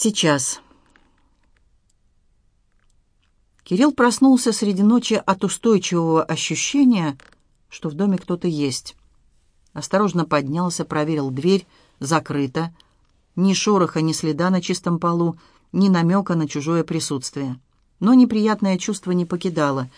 Сейчас. Кирилл проснулся среди ночи от устойчивого ощущения, что в доме кто-то есть. Осторожно поднялся, проверил дверь, закрыта. Ни шороха, ни следа на чистом полу, ни намека на чужое присутствие. Но неприятное чувство не покидало.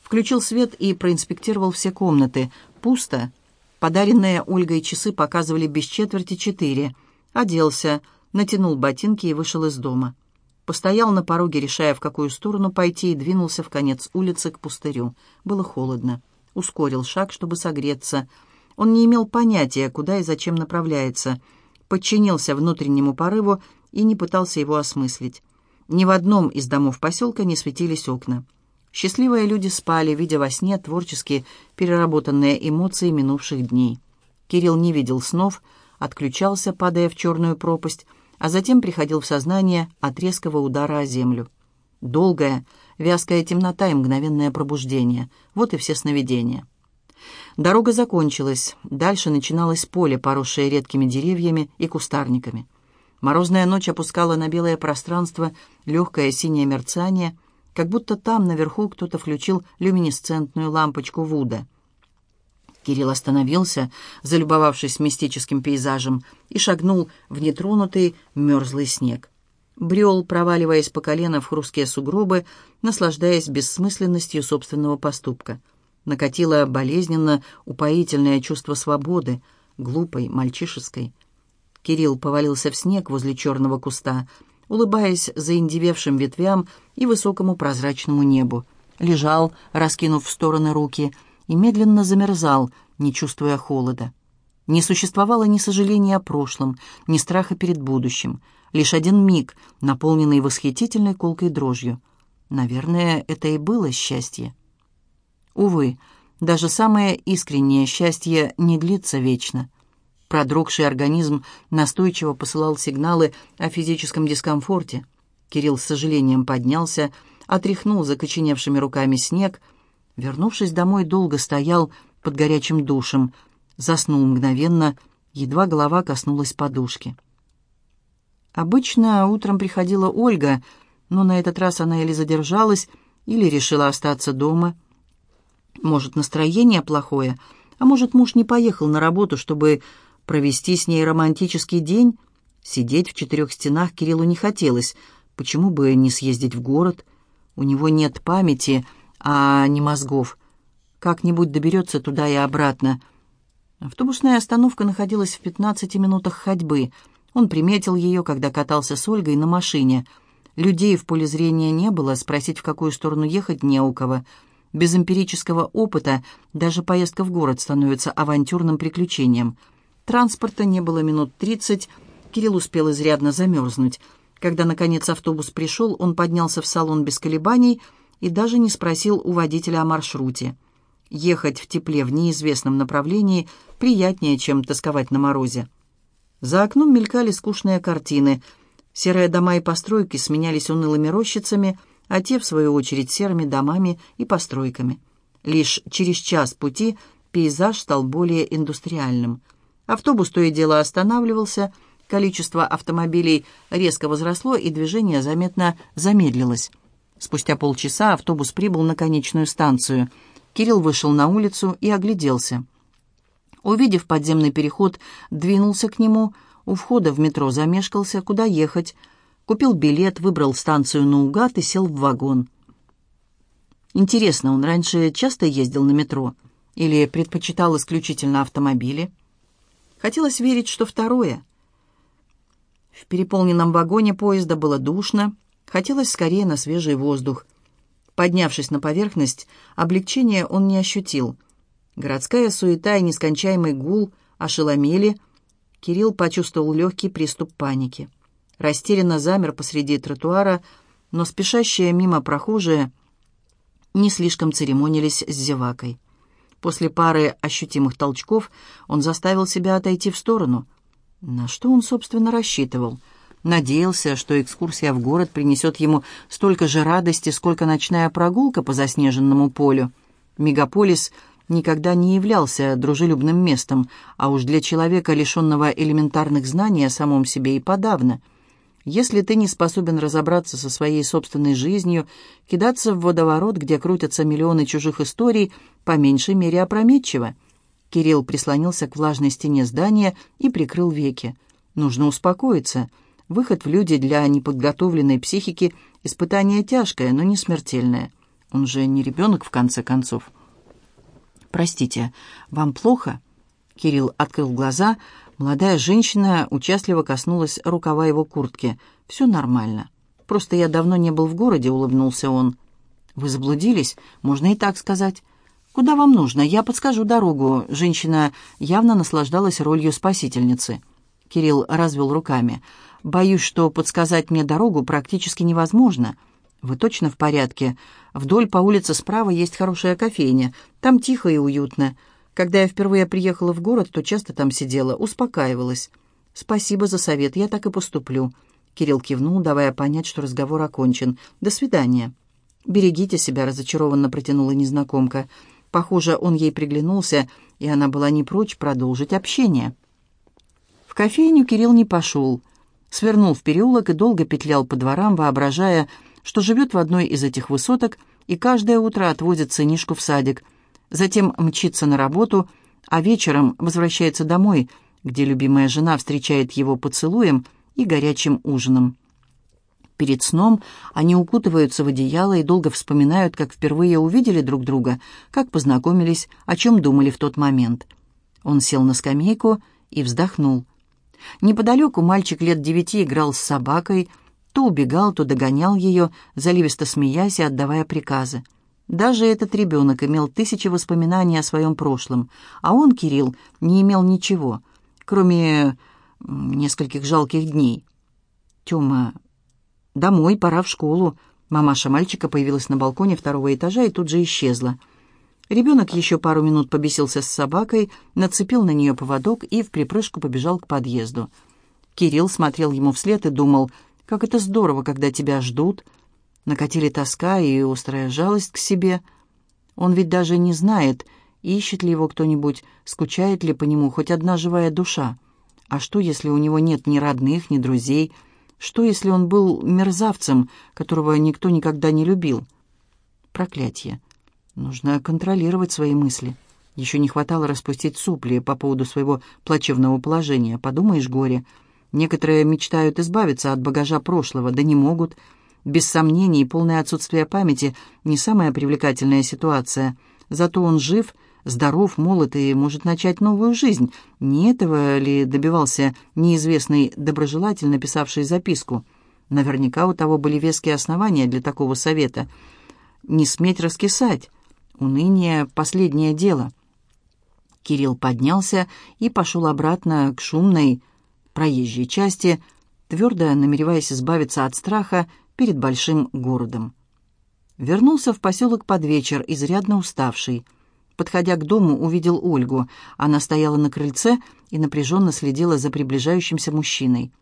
Включил свет и проинспектировал все комнаты. Пусто. Подаренные Ольгой часы показывали без четверти четыре. Оделся, натянул ботинки и вышел из дома. Постоял на пороге, решая, в какую сторону пойти, и двинулся в конец улицы к пустырю. Было холодно. Ускорил шаг, чтобы согреться. Он не имел понятия, куда и зачем направляется. Подчинился внутреннему порыву и не пытался его осмыслить. Ни в одном из домов поселка не светились окна. Счастливые люди спали, видя во сне творчески переработанные эмоции минувших дней. Кирилл не видел снов, отключался, падая в черную пропасть, а затем приходил в сознание от резкого удара о землю. Долгая, вязкая темнота и мгновенное пробуждение. Вот и все сновидения. Дорога закончилась. Дальше начиналось поле, поросшее редкими деревьями и кустарниками. Морозная ночь опускала на белое пространство легкое синее мерцание, как будто там наверху кто-то включил люминесцентную лампочку Вуда — Кирилл остановился, залюбовавшись мистическим пейзажем, и шагнул в нетронутый мерзлый снег. Брел, проваливаясь по колено в хрусткие сугробы, наслаждаясь бессмысленностью собственного поступка. Накатило болезненно упоительное чувство свободы, глупой, мальчишеской. Кирилл повалился в снег возле черного куста, улыбаясь заиндевевшим ветвям и высокому прозрачному небу. Лежал, раскинув в стороны руки — и медленно замерзал, не чувствуя холода. Не существовало ни сожаления о прошлом, ни страха перед будущим. Лишь один миг, наполненный восхитительной колкой дрожью. Наверное, это и было счастье. Увы, даже самое искреннее счастье не длится вечно. Продрогший организм настойчиво посылал сигналы о физическом дискомфорте. Кирилл с сожалением поднялся, отряхнул закоченевшими руками снег — Вернувшись домой, долго стоял под горячим душем, заснул мгновенно, едва голова коснулась подушки. Обычно утром приходила Ольга, но на этот раз она или задержалась, или решила остаться дома. Может, настроение плохое, а может, муж не поехал на работу, чтобы провести с ней романтический день? Сидеть в четырех стенах Кириллу не хотелось. Почему бы не съездить в город? У него нет памяти — а не мозгов. Как-нибудь доберется туда и обратно. Автобусная остановка находилась в 15 минутах ходьбы. Он приметил ее, когда катался с Ольгой на машине. Людей в поле зрения не было, спросить, в какую сторону ехать, не у кого. Без эмпирического опыта даже поездка в город становится авантюрным приключением. Транспорта не было минут тридцать, Кирилл успел изрядно замерзнуть. Когда, наконец, автобус пришел, он поднялся в салон без колебаний — и даже не спросил у водителя о маршруте. Ехать в тепле в неизвестном направлении приятнее, чем тосковать на морозе. За окном мелькали скучные картины. Серые дома и постройки сменялись унылыми рощицами, а те, в свою очередь, серыми домами и постройками. Лишь через час пути пейзаж стал более индустриальным. Автобус то и дело останавливался, количество автомобилей резко возросло, и движение заметно замедлилось. Спустя полчаса автобус прибыл на конечную станцию. Кирилл вышел на улицу и огляделся. Увидев подземный переход, двинулся к нему, у входа в метро замешкался, куда ехать. Купил билет, выбрал станцию наугад и сел в вагон. Интересно, он раньше часто ездил на метро или предпочитал исключительно автомобили? Хотелось верить, что второе. В переполненном вагоне поезда было душно, Хотелось скорее на свежий воздух. Поднявшись на поверхность, облегчения он не ощутил. Городская суета и нескончаемый гул ошеломили. Кирилл почувствовал легкий приступ паники. Растерянно замер посреди тротуара, но спешащие мимо прохожие не слишком церемонились с зевакой. После пары ощутимых толчков он заставил себя отойти в сторону. На что он, собственно, рассчитывал — Надеялся, что экскурсия в город принесет ему столько же радости, сколько ночная прогулка по заснеженному полю. Мегаполис никогда не являлся дружелюбным местом, а уж для человека, лишенного элементарных знаний о самом себе и подавно. Если ты не способен разобраться со своей собственной жизнью, кидаться в водоворот, где крутятся миллионы чужих историй, по меньшей мере опрометчиво. Кирилл прислонился к влажной стене здания и прикрыл веки. Нужно успокоиться. Выход в люди для неподготовленной психики – испытание тяжкое, но не смертельное. Он же не ребенок, в конце концов. «Простите, вам плохо?» Кирилл открыл глаза. Молодая женщина участливо коснулась рукава его куртки. «Все нормально. Просто я давно не был в городе», — улыбнулся он. «Вы заблудились? Можно и так сказать». «Куда вам нужно? Я подскажу дорогу». Женщина явно наслаждалась ролью спасительницы. Кирилл развел руками. «Боюсь, что подсказать мне дорогу практически невозможно. Вы точно в порядке? Вдоль по улице справа есть хорошая кофейня. Там тихо и уютно. Когда я впервые приехала в город, то часто там сидела, успокаивалась. Спасибо за совет, я так и поступлю». Кирилл кивнул, давая понять, что разговор окончен. «До свидания». «Берегите себя», — разочарованно протянула незнакомка. Похоже, он ей приглянулся, и она была не прочь продолжить общение. В кофейню Кирилл не пошел. Свернул в переулок и долго петлял по дворам, воображая, что живет в одной из этих высоток и каждое утро отвозит сынишку в садик. Затем мчится на работу, а вечером возвращается домой, где любимая жена встречает его поцелуем и горячим ужином. Перед сном они укутываются в одеяло и долго вспоминают, как впервые увидели друг друга, как познакомились, о чем думали в тот момент. Он сел на скамейку и вздохнул. Неподалеку мальчик лет девяти играл с собакой, то убегал, то догонял ее, заливисто смеясь и отдавая приказы. Даже этот ребенок имел тысячи воспоминаний о своем прошлом, а он, Кирилл, не имел ничего, кроме нескольких жалких дней. «Тема, домой, пора в школу». Мамаша мальчика появилась на балконе второго этажа и тут же исчезла. Ребенок еще пару минут побесился с собакой, нацепил на нее поводок и в припрыжку побежал к подъезду. Кирилл смотрел ему вслед и думал, как это здорово, когда тебя ждут. Накатили тоска и острая жалость к себе. Он ведь даже не знает, ищет ли его кто-нибудь, скучает ли по нему хоть одна живая душа. А что, если у него нет ни родных, ни друзей? Что, если он был мерзавцем, которого никто никогда не любил? Проклятие. Нужно контролировать свои мысли. Еще не хватало распустить сопли по поводу своего плачевного положения. Подумаешь, горе. Некоторые мечтают избавиться от багажа прошлого, да не могут. Без сомнений, полное отсутствие памяти – не самая привлекательная ситуация. Зато он жив, здоров, молод и может начать новую жизнь. Не этого ли добивался неизвестный доброжелатель, написавший записку? Наверняка у того были веские основания для такого совета. Не сметь раскисать. Уныние — последнее дело. Кирилл поднялся и пошел обратно к шумной проезжей части, твердо намереваясь избавиться от страха перед большим городом. Вернулся в поселок под вечер, изрядно уставший. Подходя к дому, увидел Ольгу. Она стояла на крыльце и напряженно следила за приближающимся мужчиной.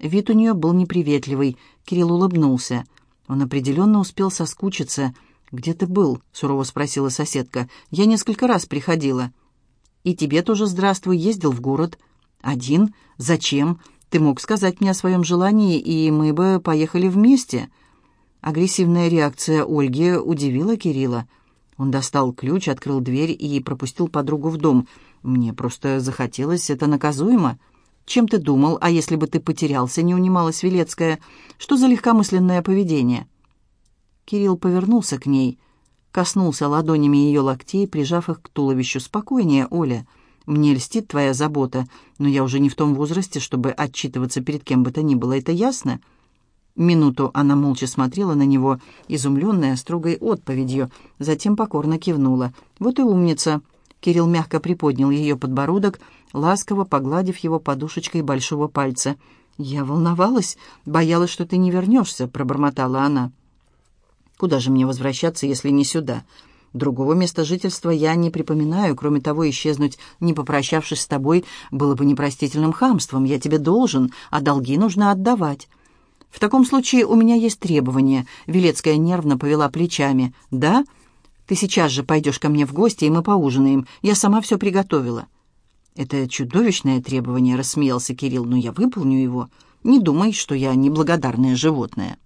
Вид у нее был неприветливый. Кирилл улыбнулся. Он определенно успел соскучиться — «Где ты был?» — сурово спросила соседка. «Я несколько раз приходила». «И тебе тоже здравствуй. Ездил в город». «Один? Зачем? Ты мог сказать мне о своем желании, и мы бы поехали вместе». Агрессивная реакция Ольги удивила Кирилла. Он достал ключ, открыл дверь и пропустил подругу в дом. «Мне просто захотелось, это наказуемо». «Чем ты думал, а если бы ты потерялся?» — не унималась Велецкая. «Что за легкомысленное поведение?» Кирилл повернулся к ней, коснулся ладонями ее локтей, прижав их к туловищу. «Спокойнее, Оля. Мне льстит твоя забота, но я уже не в том возрасте, чтобы отчитываться перед кем бы то ни было. Это ясно?» Минуту она молча смотрела на него, изумленная строгой отповедью, затем покорно кивнула. «Вот и умница!» Кирилл мягко приподнял ее подбородок, ласково погладив его подушечкой большого пальца. «Я волновалась, боялась, что ты не вернешься», — пробормотала она. Куда же мне возвращаться, если не сюда? Другого места жительства я не припоминаю. Кроме того, исчезнуть, не попрощавшись с тобой, было бы непростительным хамством. Я тебе должен, а долги нужно отдавать. В таком случае у меня есть требования. Велецкая нервно повела плечами. Да? Ты сейчас же пойдешь ко мне в гости, и мы поужинаем. Я сама все приготовила. Это чудовищное требование, рассмеялся Кирилл, но я выполню его. Не думай, что я неблагодарное животное».